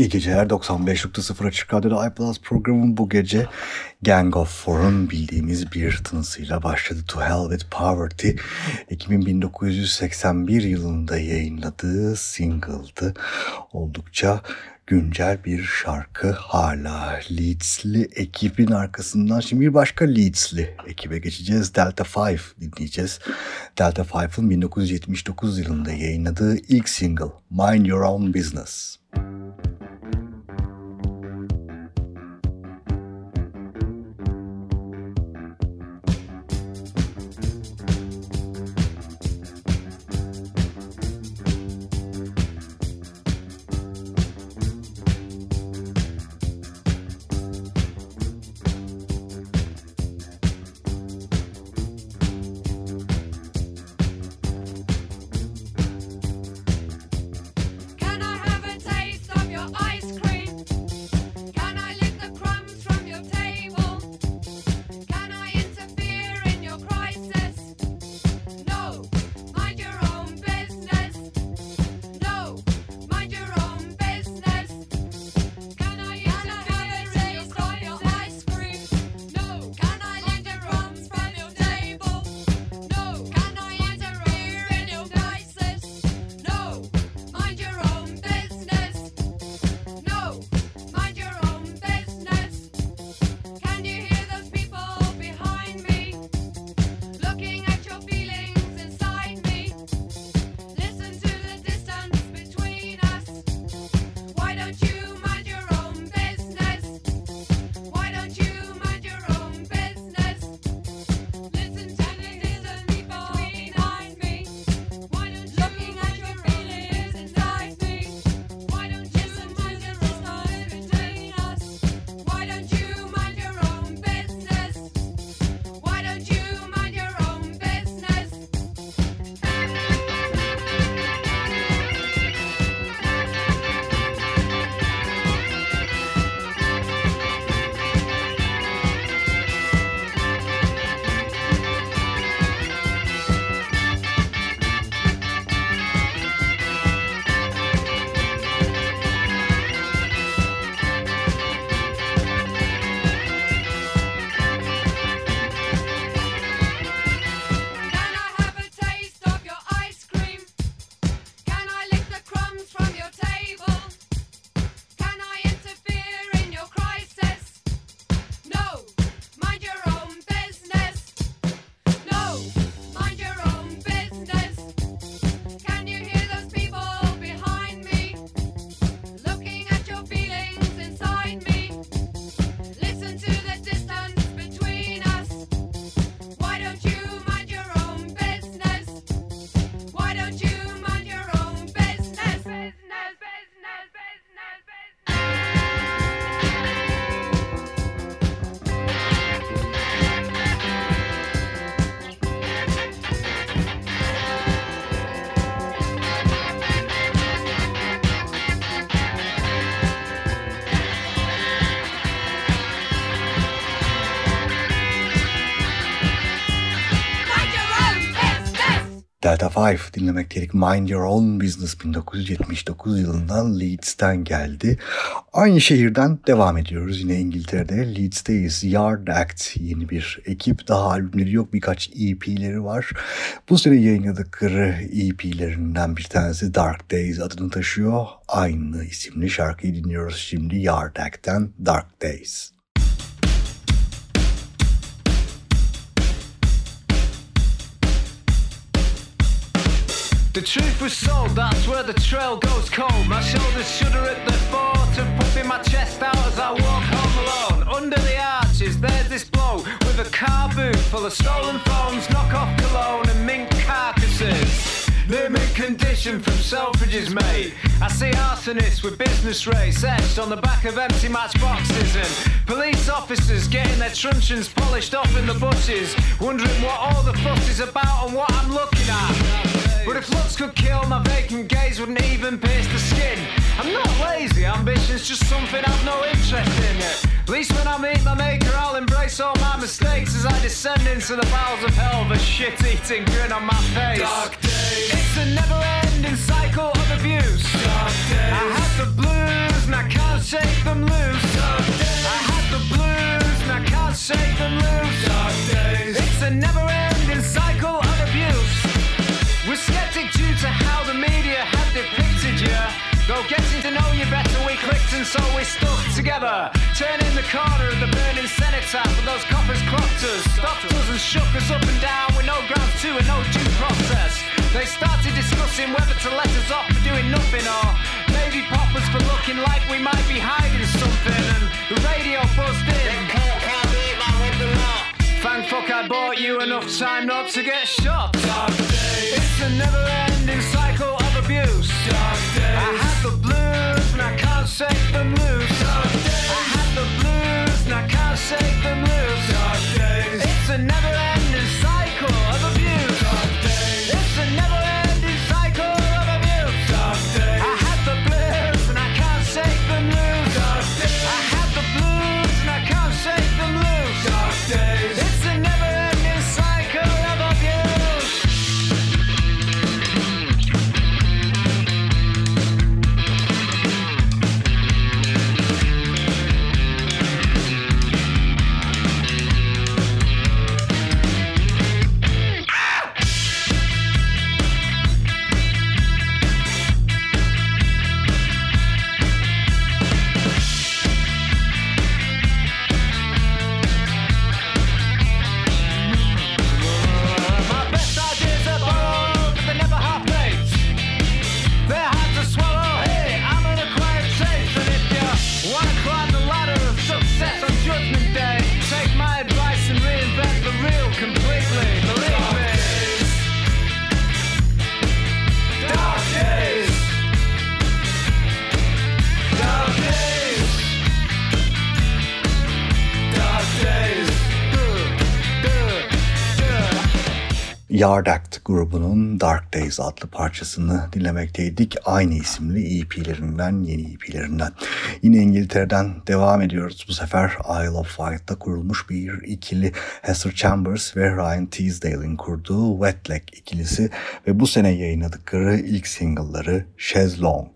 İyi geceler 95.0 Açık Radyo'da iPlus programı bu gece Gang of Four'un bildiğimiz bir tınısıyla başladı. To Hell With Poverty Ekim'in 1981 yılında yayınladığı single'dı. Oldukça güncel bir şarkı hala Leeds'li ekibin arkasından şimdi bir başka Leeds'li ekibe geçeceğiz. Delta Five dinleyeceğiz. Delta Five'ın 1979 yılında yayınladığı ilk single Mind Your Own Business. Delta Five dinlemek gerek. Mind Your Own Business 1979 yılından Leeds'ten geldi. Aynı şehirden devam ediyoruz. Yine İngiltere'de Leeds'teyiz. Yard Act yeni bir ekip. Daha albümleri yok. Birkaç EP'leri var. Bu sene yayınladıkları EP'lerinden bir tanesi Dark Days adını taşıyor. Aynı isimli şarkıyı dinliyoruz şimdi Yard Act'ten Dark Days. The truth was sold, that's where the trail goes cold. My shoulders shudder at the thought of puffing my chest out as I walk home alone. Under the arches, there's this blow with a car boot full of stolen phones, knockoff cologne, and mink carcasses. And condition from Selfridges, mate. I see arsonists with business rates etched on the back of empty matchboxes and police officers getting their truncheons polished off in the bushes, wondering what all the fuss is about and what I'm looking at. But if looks could kill, my vacant gaze wouldn't even pierce the skin. I'm not lazy, ambition's just something I've no interest in. At least when I meet my maker, I'll embrace all my mistakes as I descend into the bowels of hell with a shit eating grin on my face. Dark days. It's a never ending cycle of abuse. Dark days. I have the blues and I can't shake them loose. Dark days. I have the blues and I can't shake them loose. Dark days. It's a never ending cycle of abuse. We're skeptic due to how the media have depicted you. Though getting to know you better, we clicked and so we stuck together. Turning the corner of the burning cenotaph but those coppers clocked us, stopped us and shook us up and down with no grounds to and no due process. They started discussing whether to let us off for doing nothing or maybe pop us for looking like we might be hiding something. And the radio buzzed in. Thank fuck I bought you enough time not to get shot. Dark days. It's a never ending cycle of abuse. Dark days. I have the blues and I can't shake them loose. Dark days. I have the blues and I can't shake them loose. Yard Act grubunun Dark Days adlı parçasını dinlemekteydik. Aynı isimli EP'lerinden, yeni EP'lerinden. Yine İngiltere'den devam ediyoruz. Bu sefer Isle of Wight'ta kurulmuş bir ikili Hester Chambers ve Ryan Teasdale'in kurduğu Wet Leg ikilisi ve bu sene yayınladıkları ilk single'ları Shezlong.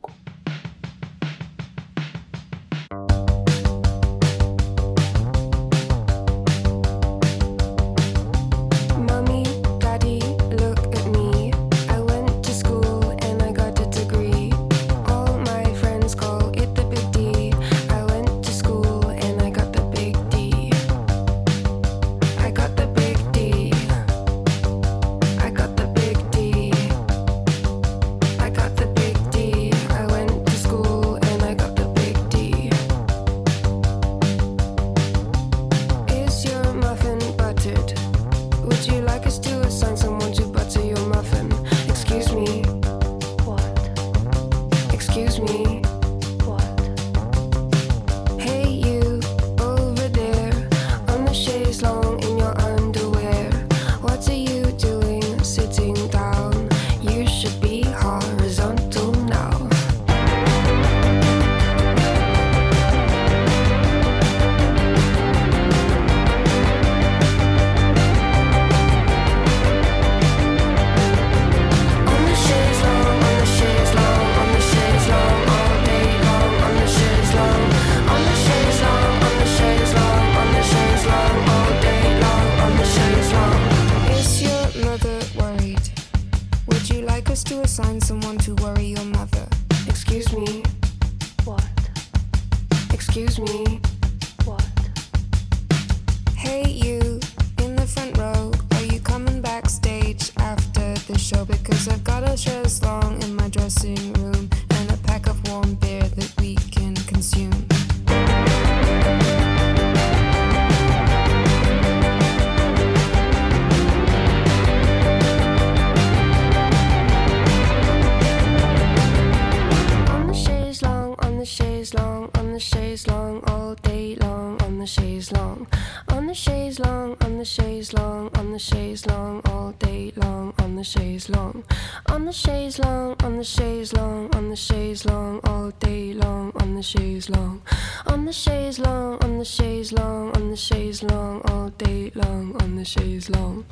on the chaise longue.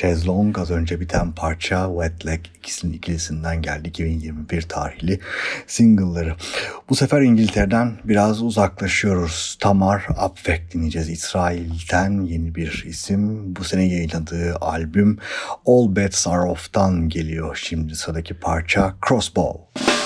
Şezlong az önce biten parça Wet Leg ikisinin ikilisinden geldi 2021 tarihli single'ları. Bu sefer İngiltere'den biraz uzaklaşıyoruz. Tamar Apvek dinleyeceğiz. İsrail'den yeni bir isim. Bu sene yayınladığı albüm All Bets Are Off'tan geliyor. Şimdi sıradaki parça Crossbow.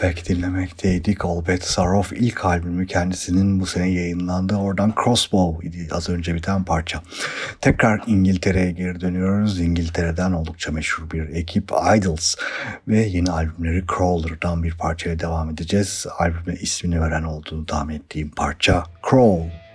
Fact dinlemekteydik. Olbet Sarof ilk albümü kendisinin bu sene yayınlandı. Oradan Crossbow idi az önce biten parça. Tekrar İngiltere'ye geri dönüyoruz. İngiltere'den oldukça meşhur bir ekip Idols ve yeni albümleri Crawler'dan bir parçaya devam edeceğiz. Albüme ismini veren olduğunu tahmin ettiğim parça Crawl.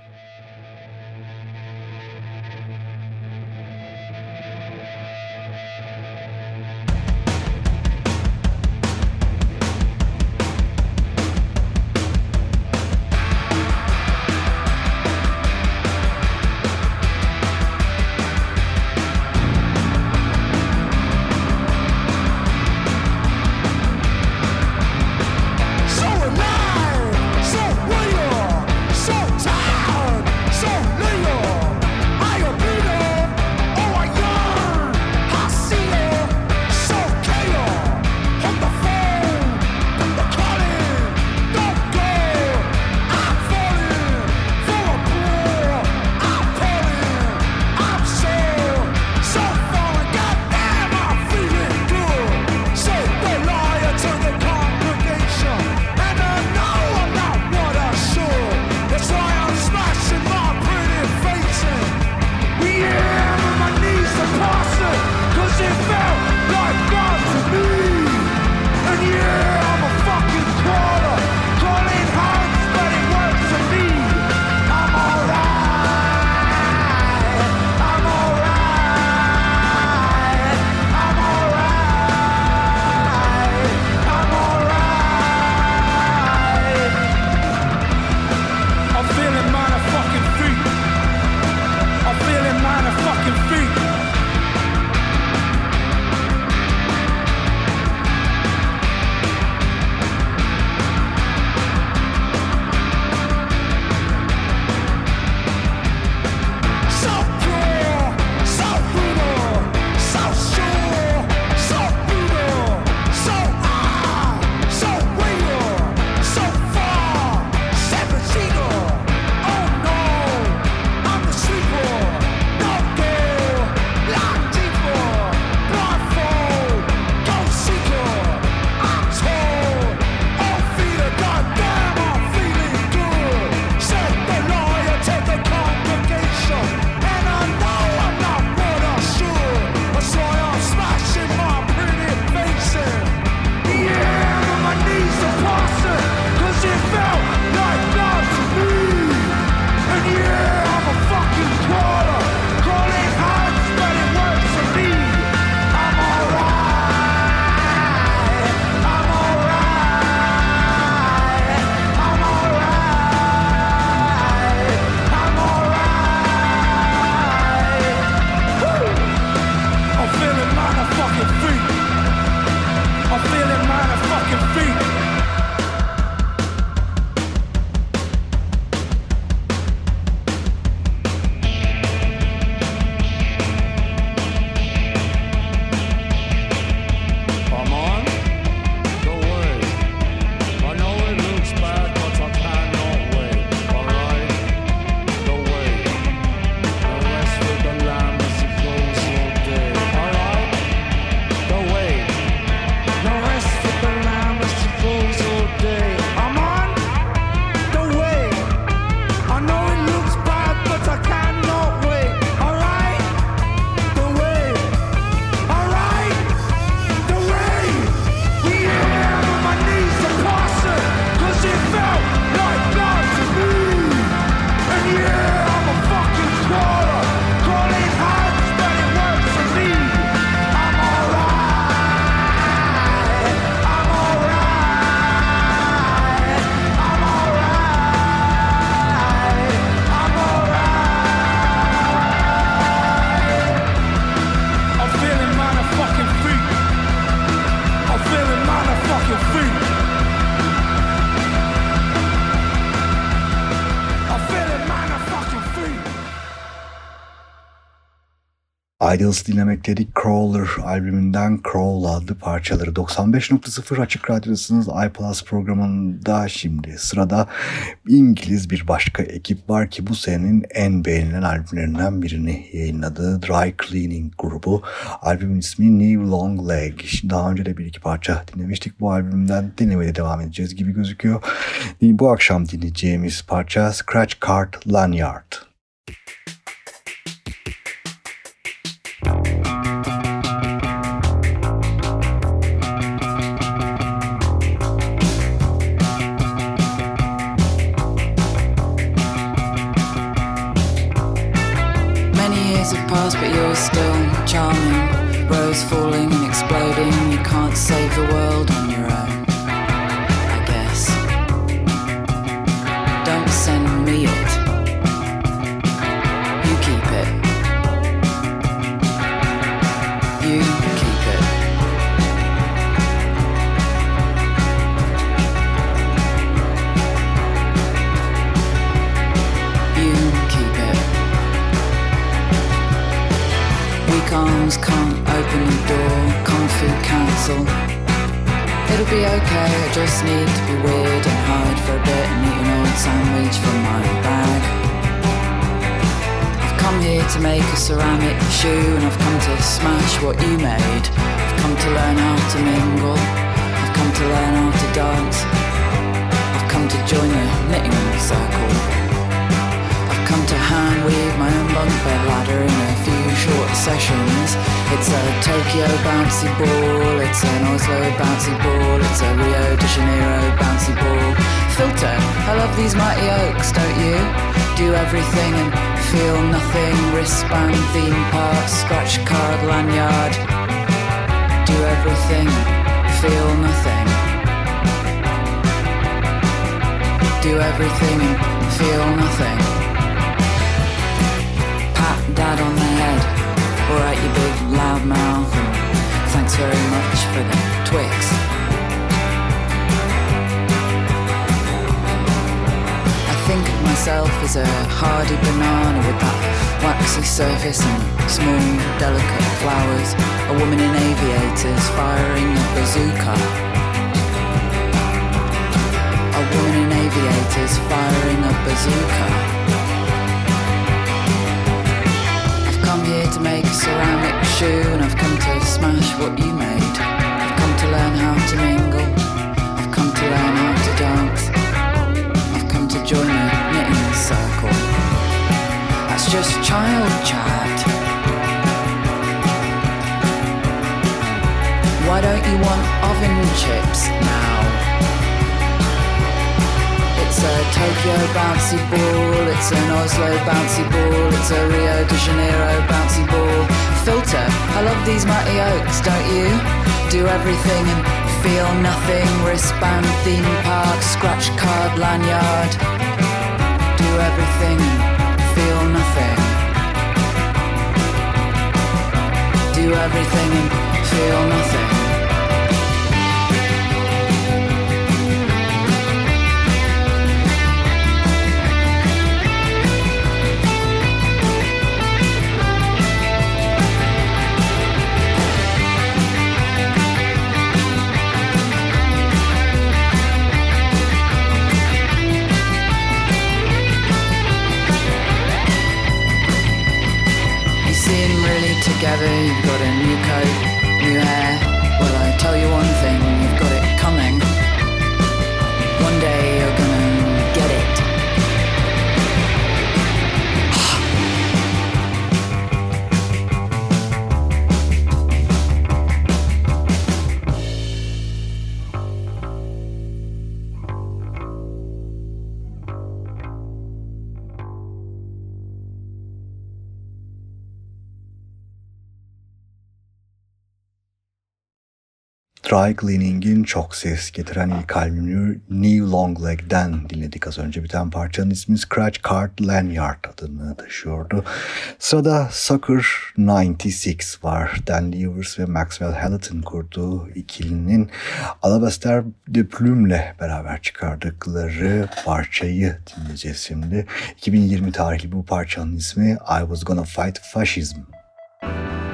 Idols dinlemekteydik. Crawler albümünden Crawl adlı parçaları 95.0 Açık Radyo'dasınız. iPlus programında şimdi sırada İngiliz bir başka ekip var ki bu senenin en beğenilen albümlerinden birini yayınladı. Dry Cleaning grubu. Albümün ismi New Long Leg. Daha önce de bir iki parça dinlemiştik bu albümden. Dinlemeye devam edeceğiz gibi gözüküyor. Bu akşam dinleyeceğimiz parça Scratch Card Lanyard. Exploding, be okay, I just need to be weird and hide for a bit and eat an old sandwich from my bag. I've come here to make a ceramic shoe and I've come to smash what you made. I've come to learn how to mingle, I've come to learn how to dance. I've come to join the knitting circle. Come to hand weave my own bunk bed ladder in a few short sessions. It's a Tokyo bouncy ball, it's an Oslo bouncy ball, it's a Rio de Janeiro bouncy ball. Filter, I love these mighty oaks, don't you? Do everything and feel nothing. Wristband, theme park, scratch card, lanyard. Do everything, feel nothing. Do everything and feel nothing pat on the head. Alright, you big loud mouth, thanks very much for the Twix. I think of myself as a hardy banana with that waxy surface and small, delicate flowers. A woman in aviators firing a bazooka. A woman in aviators firing a bazooka. To smash what you made. I've come to learn how to mingle. I've come to learn how to dance. I've come to join a knitting circle. That's just child chat. Why don't you want oven chips now? It's a Tokyo bouncy ball, it's an Oslo bouncy ball, it's a Rio de Janeiro bouncy ball. Filter, I love these mighty oaks, don't you? Do everything and feel nothing. Wristband, theme park, scratch card, lanyard. Do everything and feel nothing. Do everything and feel nothing. Together, you've got a new coat, new hair. Well, I tell you one thing, Dry Cleaning'in çok ses getiren ilk albümünü New Long Leg'den dinledik az önce. Biten parçanın ismi Scratch Card Lanyard adını taşıyordu. Sırada Sucker 96 var. Dan Levers ve Maxwell Hamilton kurduğu ikilinin Alabaster de beraber çıkardıkları parçayı dinleyeceğiz şimdi. 2020 tarihli bu parçanın ismi I Was Gonna Fight Fascism. Thank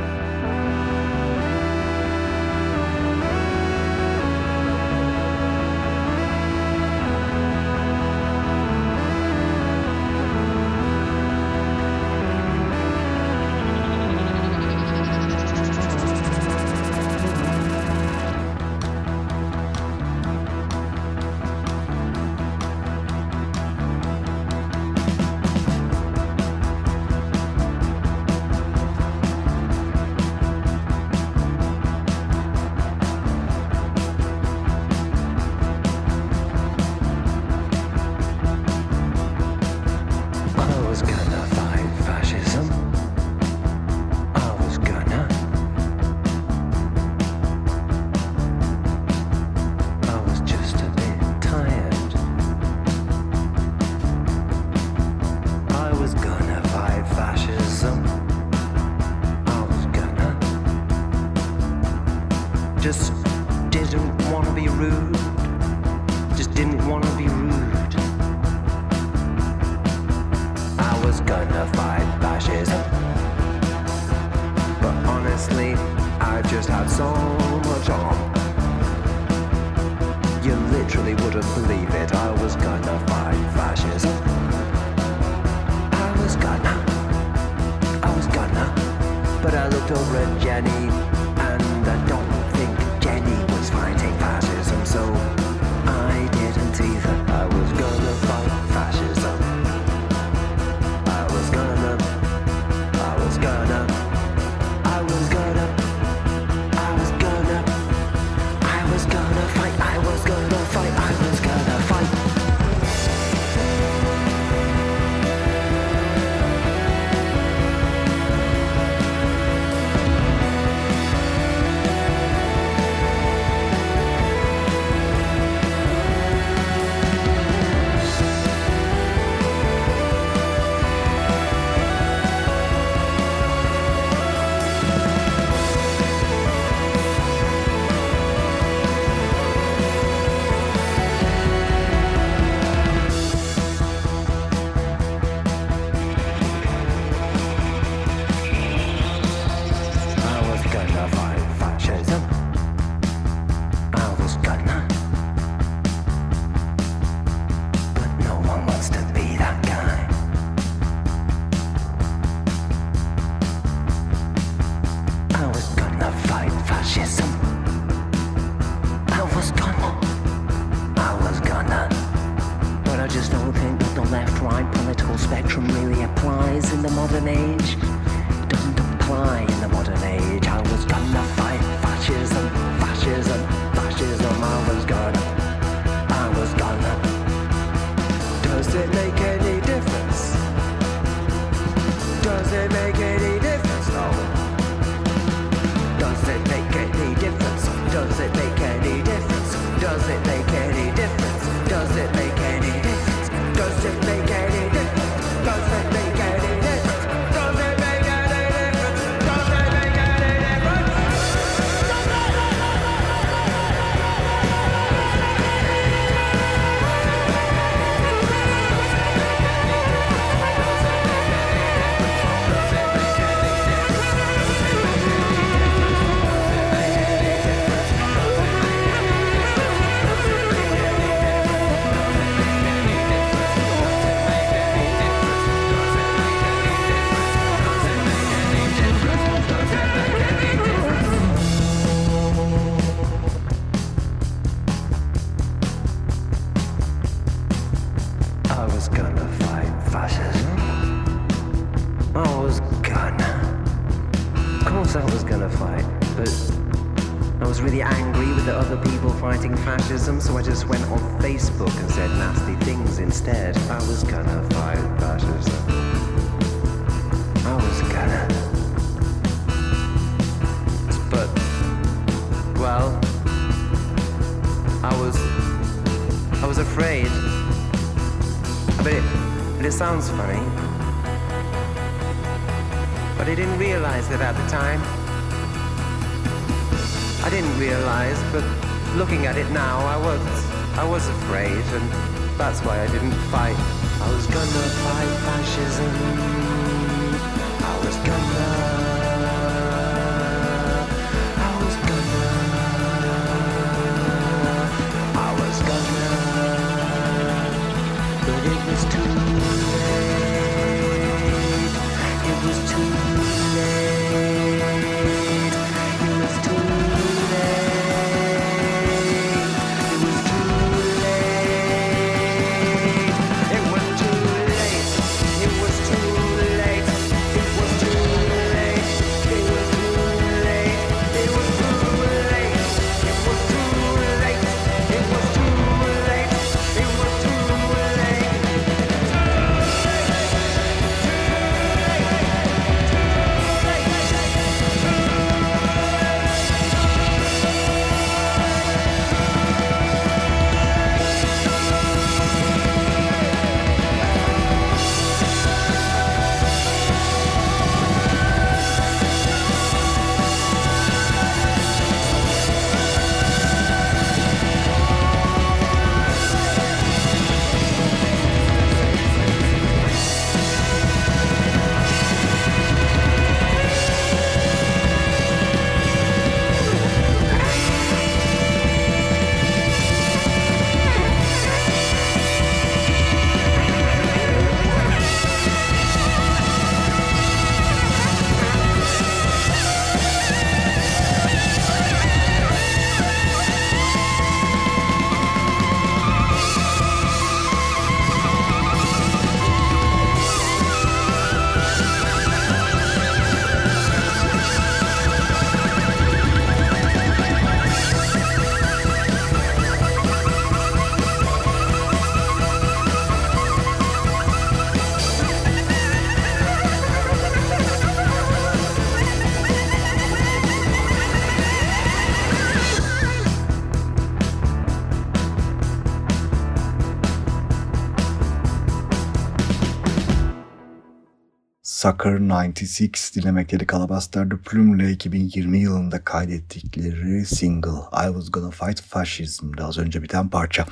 Sucker 96 dinlemekteydik Alabaster de Plume'le 2020 yılında kaydettikleri single I Was Gonna Fight Fascism'da az önce biten parça.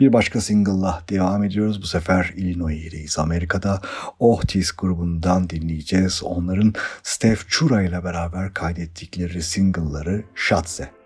Bir başka single'la devam ediyoruz. Bu sefer Illinois'deyiz. Amerika'da Ohtis grubundan dinleyeceğiz. Onların Steph Chura ile beraber kaydettikleri single'ları Shotze.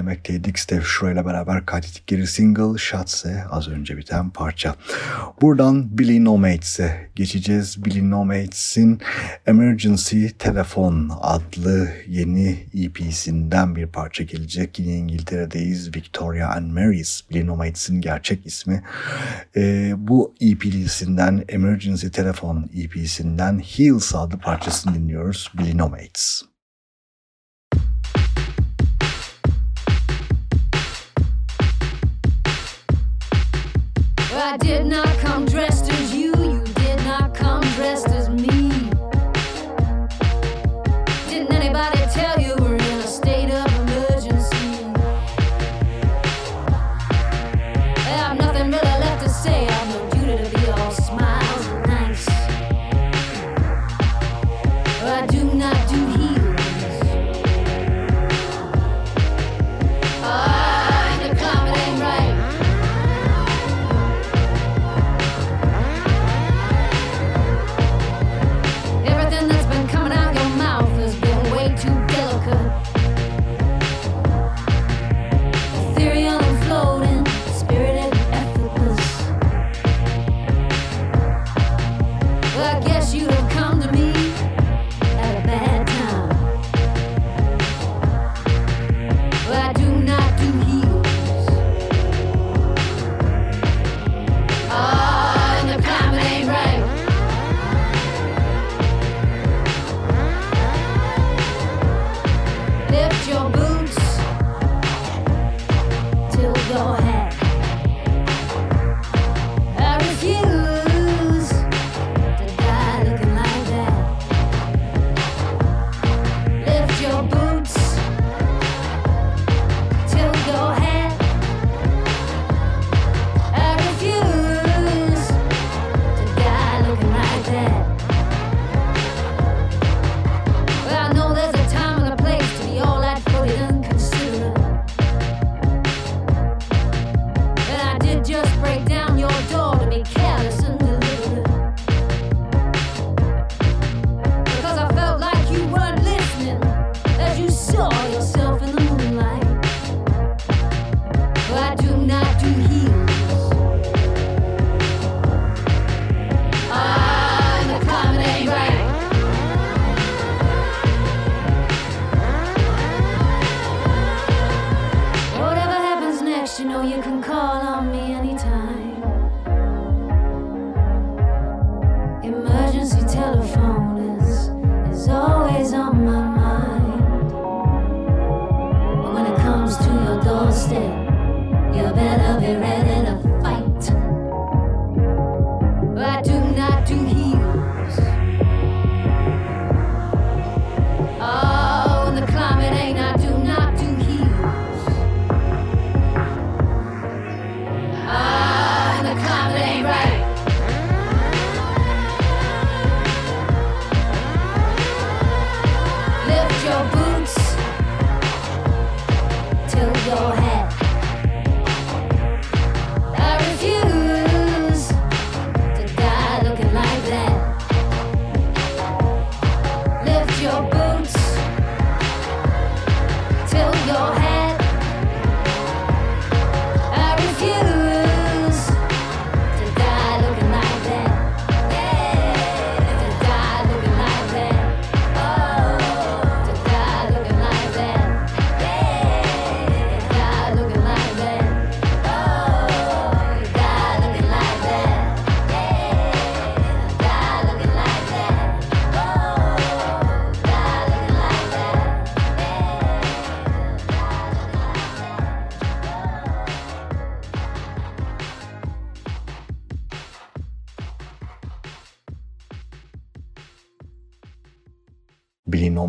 Dinlemekteydik. Steve Shore ile beraber kaydettikleri single Shots'e az önce biten parça. Buradan Billy Nomates'e geçeceğiz. Billy Nomates'in Emergency Telephone adlı yeni EP'sinden bir parça gelecek. Yine İngiltere'deyiz. Victoria and Mary's Billy Nomates'in gerçek ismi. Ee, bu EP'lisinden Emergency Telephone EP'sinden Heals adlı parçasını dinliyoruz. Billy Nomates. I did not come dressed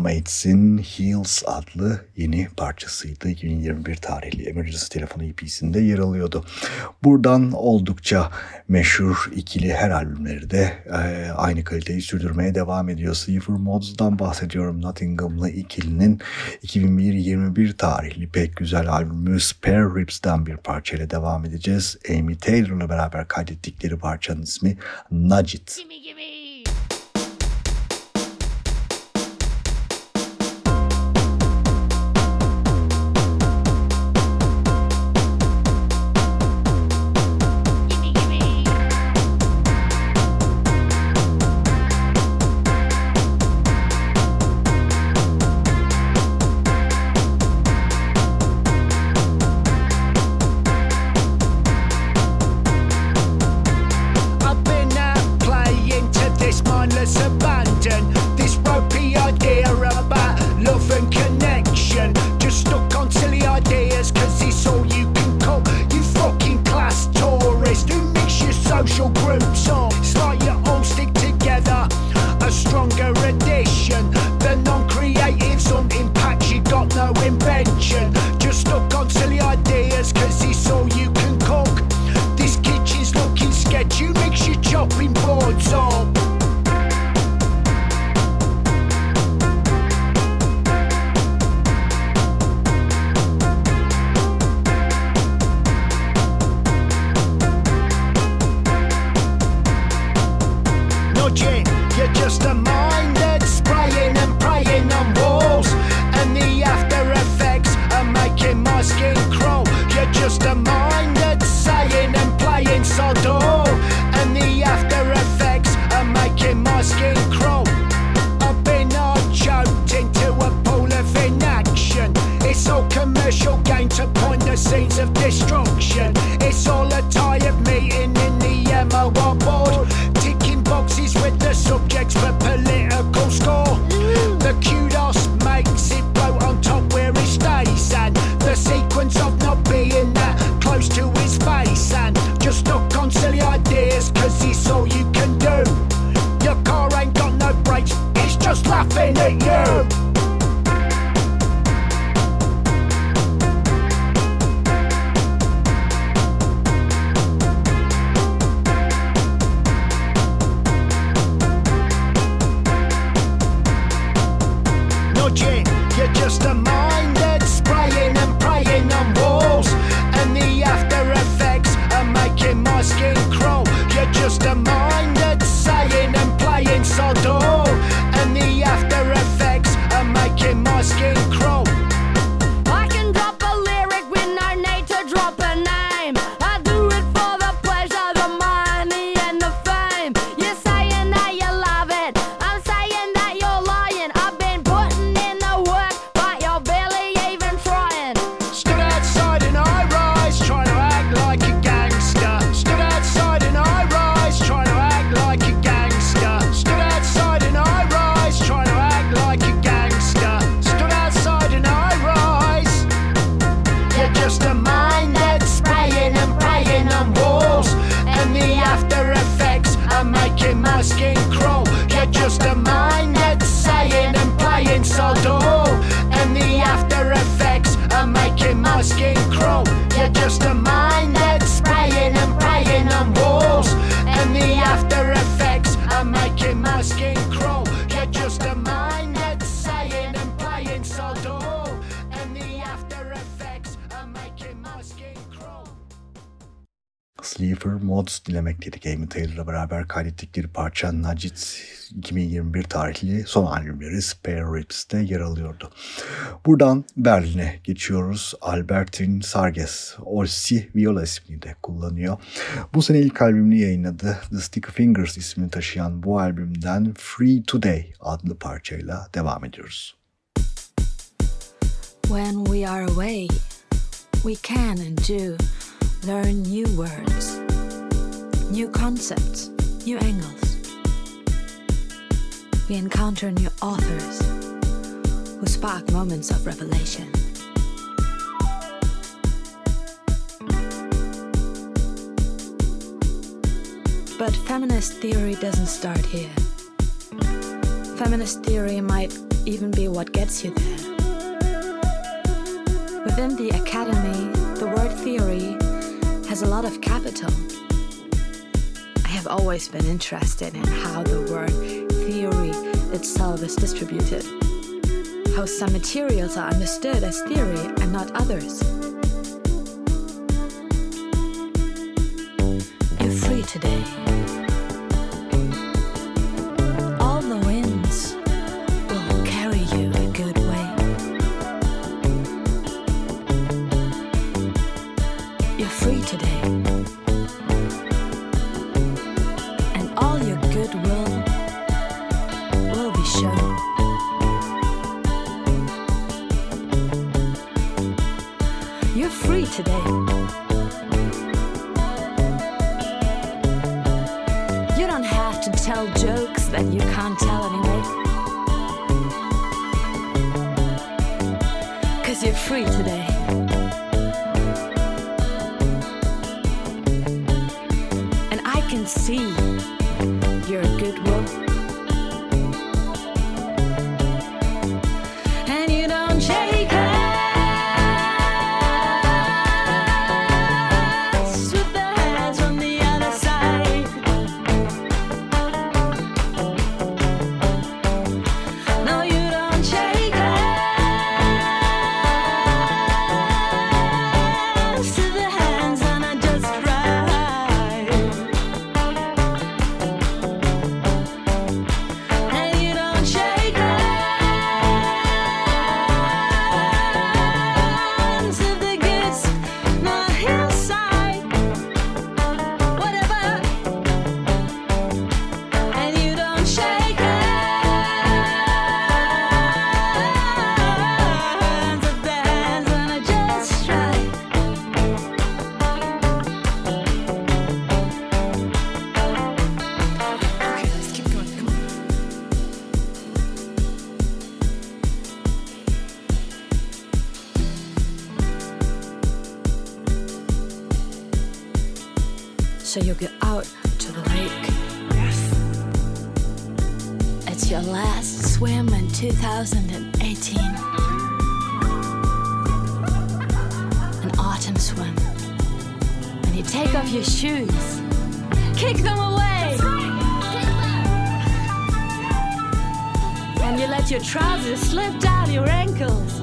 Mates'in Heels adlı yeni parçasıydı. 2021 tarihli Emergency Telefonu EP'sinde yer alıyordu. Buradan oldukça meşhur ikili her albümleri de e, aynı kaliteyi sürdürmeye devam ediyor. Cipher Mods'dan bahsediyorum. Nottingham'lı ikilinin 2021 tarihli pek güzel albümü Spare Ribs'den bir parçayla devam edeceğiz. Amy Taylor'la beraber kaydettikleri parçanın ismi Nudge. Gimme, gimme. Just a mind that's saying and playing so dull. And the after effects are making my skin crawl. You're just a mind that's spraying and praying on walls. And the after Sleeper Mods dinlemekteydik Amy Taylor'la beraber kaydettikleri parça Nacit 2021 tarihli son albümleri Spare Ribs'te yer alıyordu. Buradan Berlin'e geçiyoruz. Albertin Sarges, Orsi Viola ismini de kullanıyor. Bu sene ilk albümünü yayınladı. The Sticky Fingers ismini taşıyan bu albümden Free Today adlı parçayla devam ediyoruz. When we are away, we can and do learn new words, new concepts, new angles. We encounter new authors who spark moments of revelation. But feminist theory doesn't start here. Feminist theory might even be what gets you there. Within the academy, the word theory has a lot of capital. I have always been interested in how the word theory itself is distributed, how some materials are understood as theory and not others. You're free today. So you go out to the lake. Yes. It's your last swim in 2018. An autumn swim. And you take off your shoes, kick them away. And you let your trousers slip down your ankles.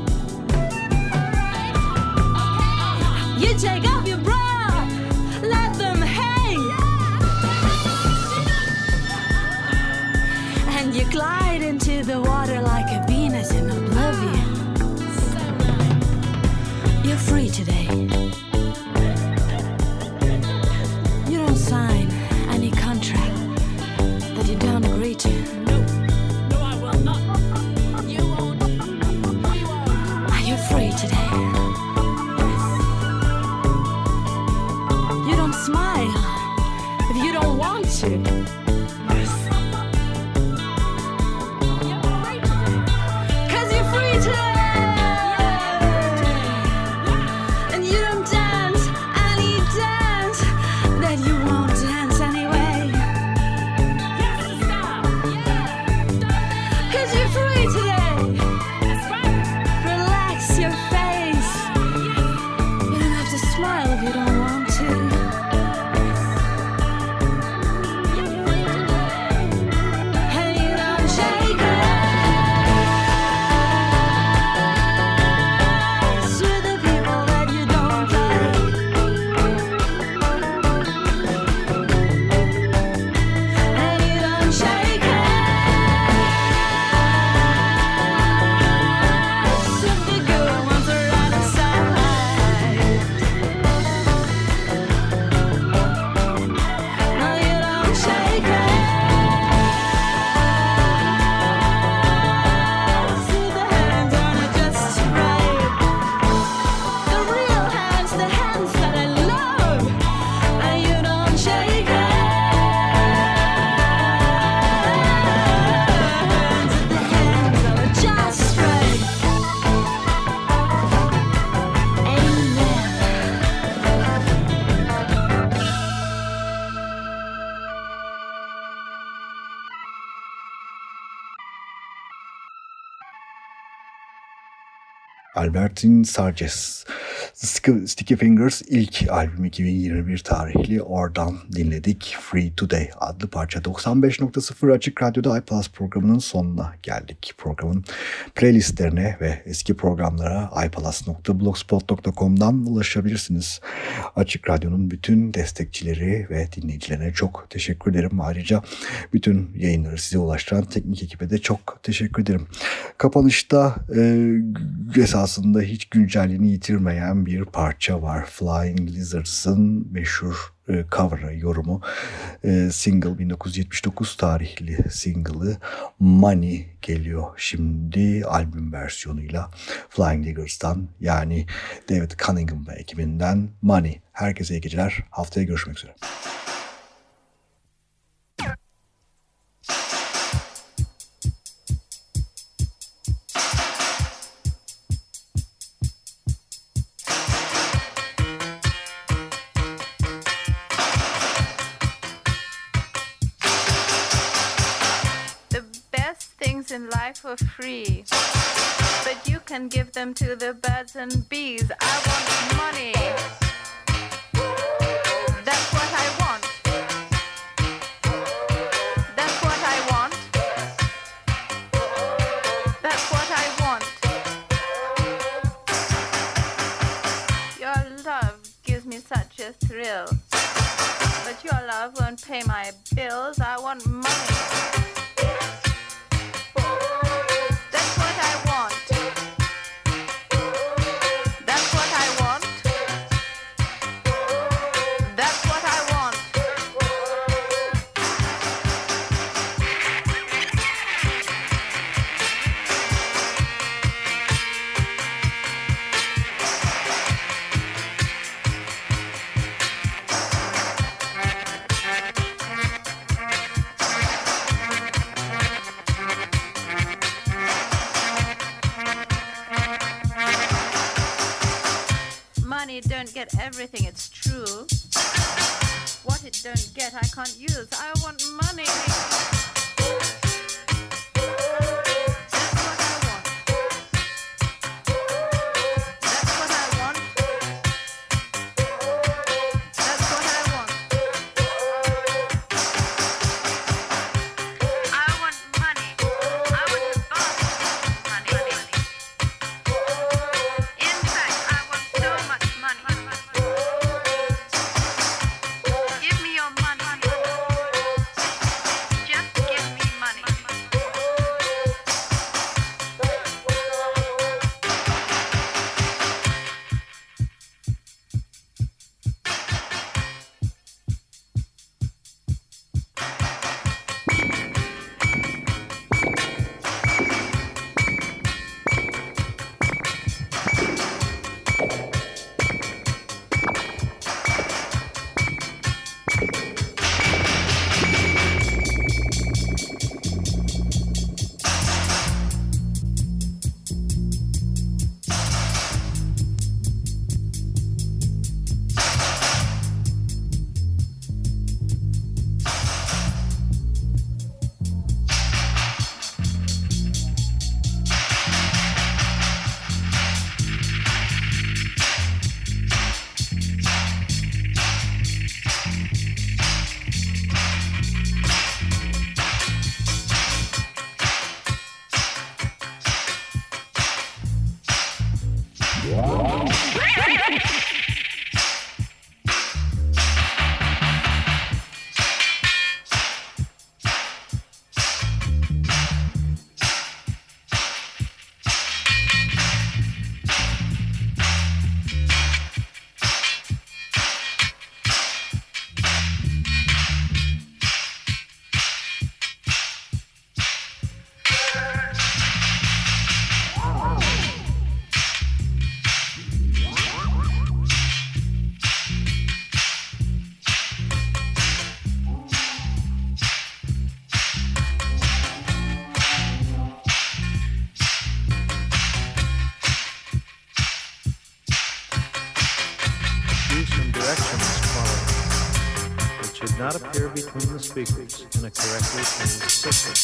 You take off your bra, Albertin Sarges. Sticky Fingers ilk albüm 2021 tarihli oradan dinledik. Free Today adlı parça 95.0 Açık Radyo'da iPlus programının sonuna geldik. Programın playlistlerine ve eski programlara iPlus.blogspot.com'dan ulaşabilirsiniz. Açık Radyo'nun bütün destekçileri ve dinleyicilerine çok teşekkür ederim. Ayrıca bütün yayınları size ulaştıran teknik ekibe de çok teşekkür ederim. Kapanışta e, esasında hiç güncelliğini yitirmeyen bir parça var. Flying Lizards'ın meşhur e, cover yorumu. E, single 1979 tarihli single'ı Money geliyor şimdi albüm versiyonuyla Flying Lizards'tan yani David Cunningham ekibinden Money. Herkese iyi geceler. Haftaya görüşmek üzere. In life for free. But you can give them to the birds and bees. I want money. That's what I want. That's what I want. That's what I want. Your love gives me such a thrill. But your love won't pay my bills. I want money. Between the speakers in a correctly tuned system.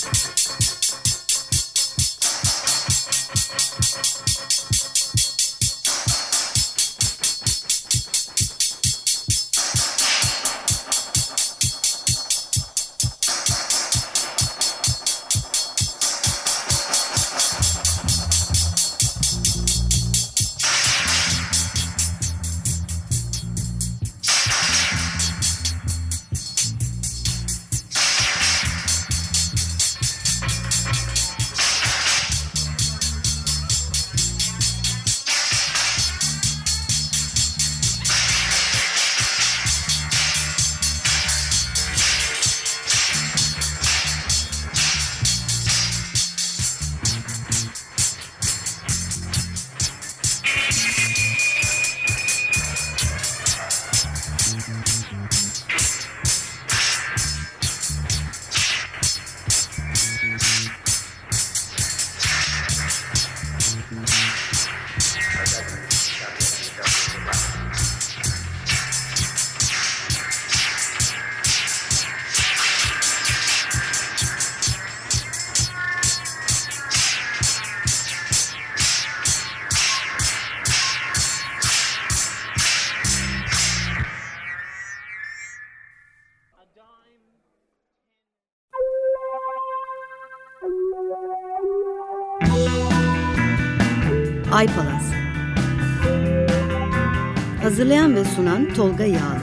Tolga Yağlı.